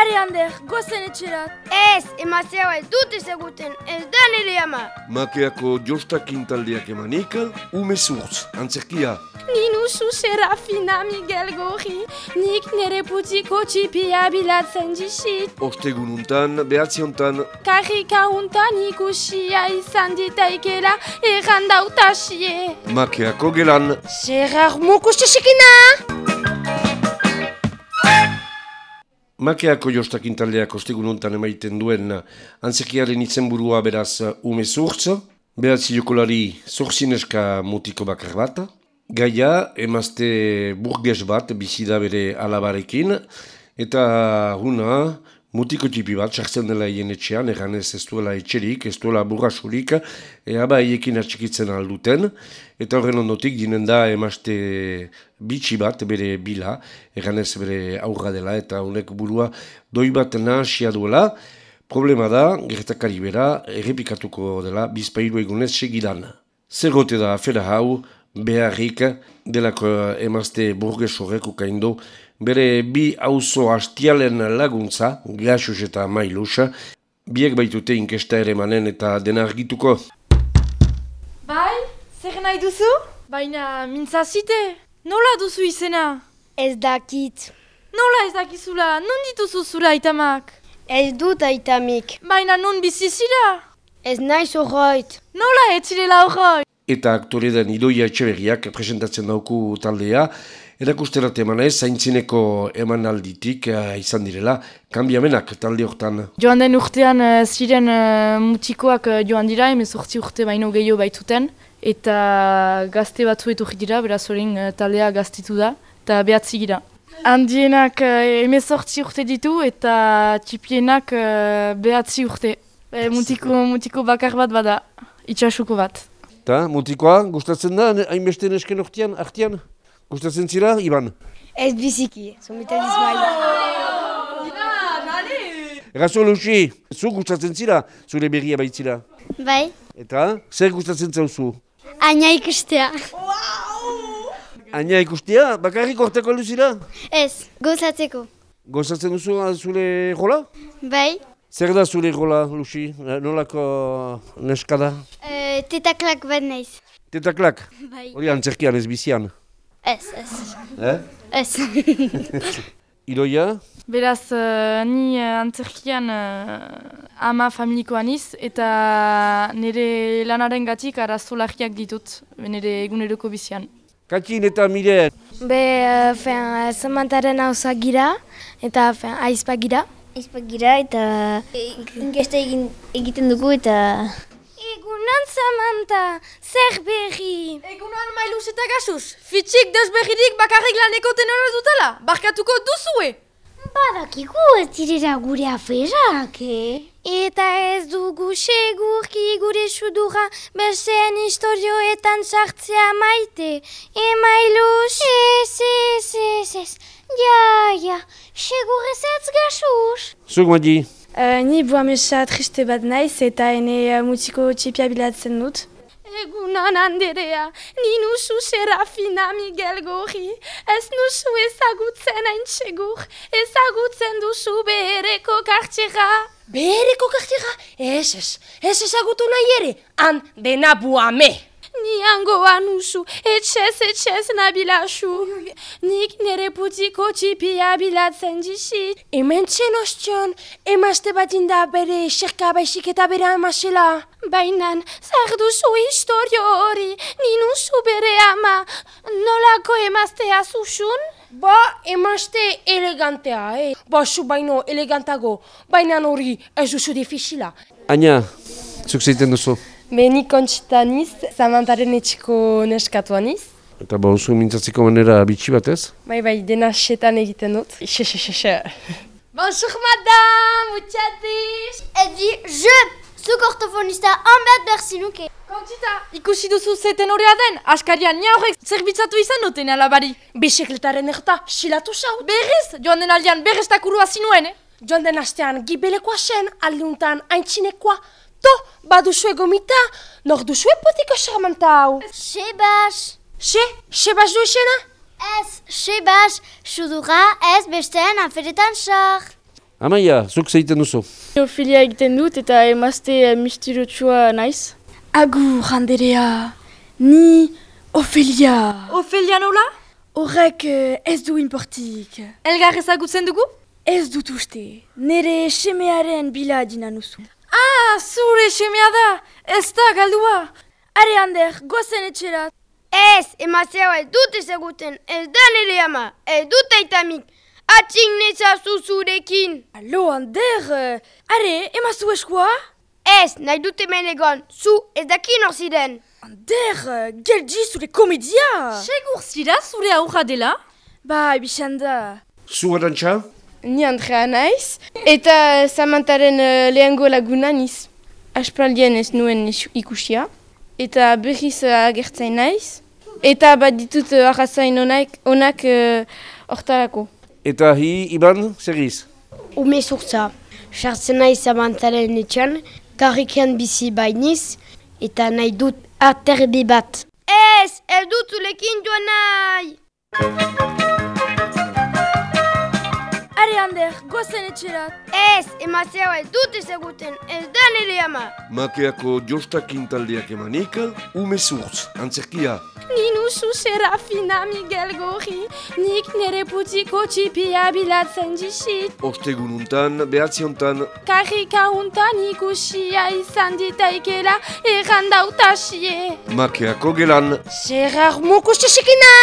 Are, Ander, gozen etxerat. Ez, emaztea ez dut ezaguten, ez da nire ama. Makeako jostakin taldeak emanik, ume zurtz, antzerkia. Ninu zu Serafina Miguel Gorri, nik nere putiko txipia bilatzen disit. Ostegun untan, behatzi hontan, Karrika untan ikusia izan ditaikela errandautasie. makeako gelan. Zerrar mukustesekina! Makeako jostakin taldeak ostegun untan emaiten duen antzekiaren izenburua beraz ume zurtz, behatzi jokolari zorzineska mutiko bakar bat, gaia emazte burges bat bizida bere alabarekin, eta huna mutiko tipi bat sartzen dela hien etxean, eganez ez duela etxerik, ez duela burrasurik, ea ba haiekin atxikitzen alduten, eta horren ondotik dinen da emazte bitxi bat bere bila, eganez bere aurra dela, eta honek burua doi bat nahasia duela, Problema da, gertakari bera, errepikatuko dela, bizpailu egunez segidan. Zer gote da afera hau, beharrik, delako emazte burges horrek ukaindo, bere bi auzo hastialen laguntza, gaxus eta mailus, biek baitute inkesta ere manen eta dena argituko. Bai, zer nahi duzu? Baina, mintzazite, nola duzu izena? Ez dakit. Nola ez dakizula, non dituzu zura aitamak? Ez dut aitamik. Baina non bizizira? Ez naiz horroit. Nola etzirela horroi? Eta aktore den Idoia Etxeberriak presentatzen dauku taldea, erakusterat emanez, zaintzineko emanalditik eh, izan direla, kanbiamenak talde hortan. Joan den urtean eh, ziren uh, mutikoak eh, joan dira, emezortzi urte baino gehiago baitzuten, eta gazte batzu etorri dira, beraz horrein uh, taldea gaztitu da, eta behatzi gira. Handienak uh, emezortzi urte ditu eta txipienak uh, behatzi urte. E, mutiko, mutiko bakar bat bada, itxasuko bat. Eta, mutikoa, gustatzen da, hainbeste nesken ortean, artean? Gustatzen zira, Iban? Ez biziki, zomitan izmaila. Errazo Luxi, zu gustatzen zira, zure berria baitzira. Bai? Eta, zer gustatzen zauzu? Aina ikustea. Aina ikustea, bakarrik orteko luzira? Ez, gozatzeko. Gozatzen duzu zure rola? Bai? Zer da zure rola, Luxi? Eh, Nolako neska da? E, tetaklak bat naiz. Tetaklak, Bai. hori antzerkian ez bizian. Ez, ez. Eh? Ez. Idoia, Beraz, uh, ni antzerkian uh, ama familikoan iz, eta nire lanaren gatik arazolarriak ditut, nire eguneroko bizian. Katin eta Mire, Be, uh, fen, zamantaren hauza gira, eta fen, aizpa gira. Aizpak gira eta inkesta egin, egiten dugu eta Egunan Samantha, zer berri? Egunan mailuz eta gasuz, fitxik desberririk bakarrik laneko tenora dutela, barkatuko duzue! badakigu ez direra gure aferak, eh? Eta ez dugu segurki gure sudura besteen historioetan sartzea maite. Emailuz? Ez, ez, ez, ez. Ja, ja, segur ez ez gasuz. zuk madi, Uh, ni buamesa triste bat naiz eta ene uh, mutiko txipia bilatzen dut. Egunan Anderea, ni nuzu Serafina Miguel Gorri, ez nuzu ezagutzen hain segur, ezagutzen duzu behereko kartxera. Behereko kartira? Ez, ez, ez ezagutu nahi ere, han dena buame. Ni angoa nuzu, etxez etxez nabilasu. Nik nere putiko txipia bilatzen disit. Hemen txen ostion, emazte bat inda bere eserka baizik eta bere amasela. Bainan, zer duzu historio hori, ni nuzu bere ama, nolako emaztea zuzun? Ba, emazte elegantea, eh? Ba, zu baino elegantago, baina hori ez duzu difisila. Aina, zuk zeiten duzu. Meni kontxitan iz, zamantaren etxiko neskatuan iz. Eta ba, zu mintzatzeko manera bitxi batez? Bai, bai, dena setan egiten dut. Xe, xe, xe, xe. Bonjour madame, mutxatiz! Edi, je! Zuk ortofonista han behar zinuke. Kontxita, ikusi duzu zeten horrea den, askarian nia horrek zerbitzatu izan duten alabari. Bisekletaren erta, silatu zaut. Berriz, joan den aldean berriz takurua zinuen, eh? Joan den astean gibelekoa zen, aldiuntan haintzinekoa. Baduzue gomita, nor duzue potiko charmanta hau. Sebas! Se, sebas du esena? Ez, sebas, sudura ez besteen aferetan sar. Amaia, zuk zeiten duzu. Ofilia egiten dut eta emazte uh, mistirotsua naiz. Agur, handerea. Ni Ofelia. Ofelia nola? Horrek uh, ez du importik. Elgar ezagutzen dugu? Ez dut uste. Nere semearen bila dina nuzu. Ah, zure semea da, ez da galdua. Are, Ander, gozen etxerat. Ez, emaztea ez dut ezaguten, ez da nire ama, ez dut aitamik. Atxing nezazu zurekin. Alo, Ander, uh, are, emazu eskua? Ez, nahi dut hemen egon, zu ez dakin hor ziren. Ander, uh, geldi zure komedia. Segur zira zure aurra dela? Ba, ebixanda. Zu arantxa? Ni Andrea naiz, eta Samantaren uh, lehengo laguna niz. Aspaldien ez nuen ikusia, eta berriz uh, agertzen naiz. Eta bat ditut uh, arrazain onak, onak uh, hortarako. Eta hi, Iban, segiz? Ume zurtza, sartzen nahi zamantaren etxan, karrikian bizi bainiz, eta nahi dut aterbi bat. Ez, ez dut zulekin joan nahi! Are, Ander, gozen etxerat. Ez, emaztea ez dut ezaguten, ez da nire ama. Makeako jostakin taldeak emanik, ume zurtz, antzerkia. Ninusu Serafina Miguel Gorri, nik nere putiko txipia bilatzen disit. Ostegun untan, behatzi hontan, Karrika untan ikusia izan ditaikela errandautasie. makeako gelan. Zerar mokustesekina!